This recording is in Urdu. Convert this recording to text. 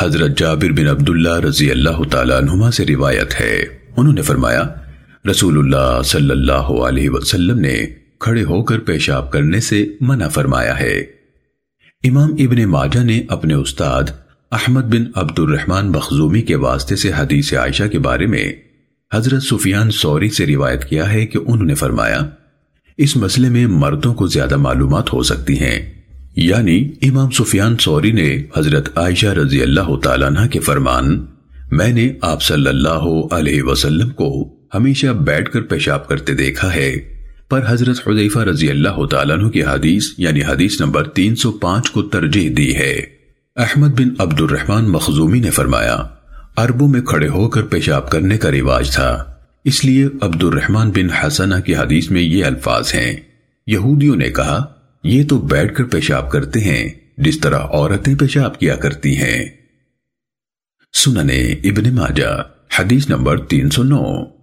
حضرت جابر بن عبداللہ رضی اللہ تعالیٰ عنہما سے روایت ہے۔ انہوں نے فرمایا، رسول اللہ صلی اللہ علیہ وسلم نے کھڑے ہو کر پیشاب کرنے سے منع فرمایا ہے۔ امام ابن ماجہ نے اپنے استاد احمد بن عبد الرحمن مخزومی کے واسطے سے حدیث عائشہ کے بارے میں حضرت سفیان سوری سے روایت کیا ہے کہ انہوں نے فرمایا، اس مسئلے میں مردوں کو زیادہ معلومات ہو سکتی ہیں۔ یعنی امام سفیان سوری نے حضرت عائشہ رضی اللہ تعالیٰ عنہ کے فرمان، میں نے آپ صلی اللہ علیہ وسلم کو ہمیشہ بیٹھ کر پیشاب کرتے دیکھا ہے۔ پر حضرت حضیفہ رضی اللہ تعالیٰ عنہ کی حدیث یعنی حدیث نمبر تین سو پانچ کو ترجیح دی ہے۔ احمد بن عبد الرحمن مخزومی نے فرمایا، عربوں میں کھڑے ہو کر پیشاب کرنے کا رواج تھا۔ اس لیے عبد الرحمن بن حسنہ کی حدیث میں یہ الفاظ ہیں۔ یہودیوں نے کہا یہ تو بیٹھ کر پیشاب کرتے ہیں، جس طرح عورتیں پیشاب کیا کرتی ہیں۔ سننے ابن ماجہ، حدیث نمبر تین سو نو۔